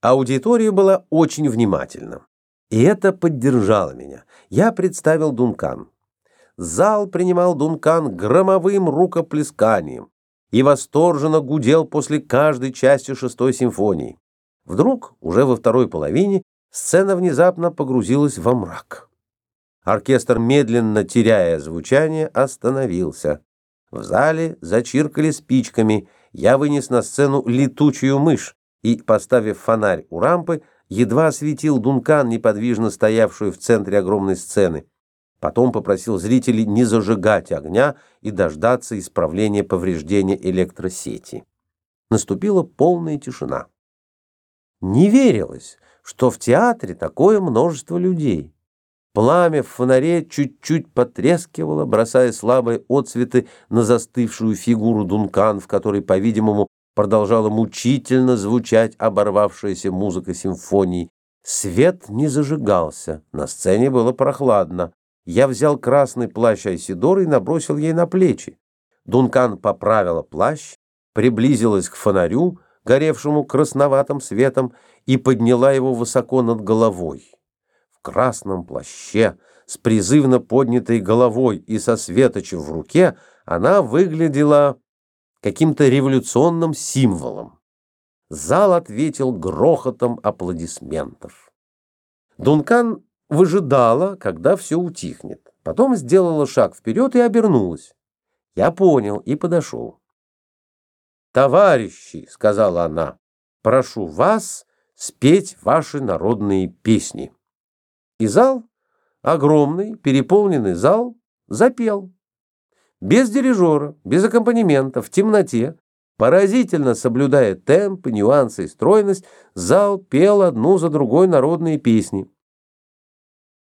Аудитория была очень внимательна. И это поддержало меня. Я представил Дункан. Зал принимал Дункан громовым рукоплесканием и восторженно гудел после каждой части шестой симфонии. Вдруг, уже во второй половине, сцена внезапно погрузилась во мрак. Оркестр, медленно теряя звучание, остановился. В зале зачиркали спичками. Я вынес на сцену летучую мышь и, поставив фонарь у рампы, едва осветил Дункан, неподвижно стоявшую в центре огромной сцены. Потом попросил зрителей не зажигать огня и дождаться исправления повреждения электросети. Наступила полная тишина. Не верилось, что в театре такое множество людей. Пламя в фонаре чуть-чуть потрескивало, бросая слабые отсветы на застывшую фигуру Дункан, в которой, по-видимому, продолжала мучительно звучать оборвавшаяся музыка симфонии. Свет не зажигался, на сцене было прохладно. Я взял красный плащ Айсидоры и набросил ей на плечи. Дункан поправила плащ, приблизилась к фонарю, горевшему красноватым светом, и подняла его высоко над головой. В красном плаще, с призывно поднятой головой и со светочем в руке, она выглядела каким-то революционным символом. Зал ответил грохотом аплодисментов. Дункан выжидала, когда все утихнет. Потом сделала шаг вперед и обернулась. Я понял и подошел. «Товарищи», — сказала она, — «прошу вас спеть ваши народные песни». И зал, огромный, переполненный зал, запел без дирижера, без аккомпанемента, в темноте, поразительно соблюдая темп, нюансы и стройность, зал пел одну за другой народные песни.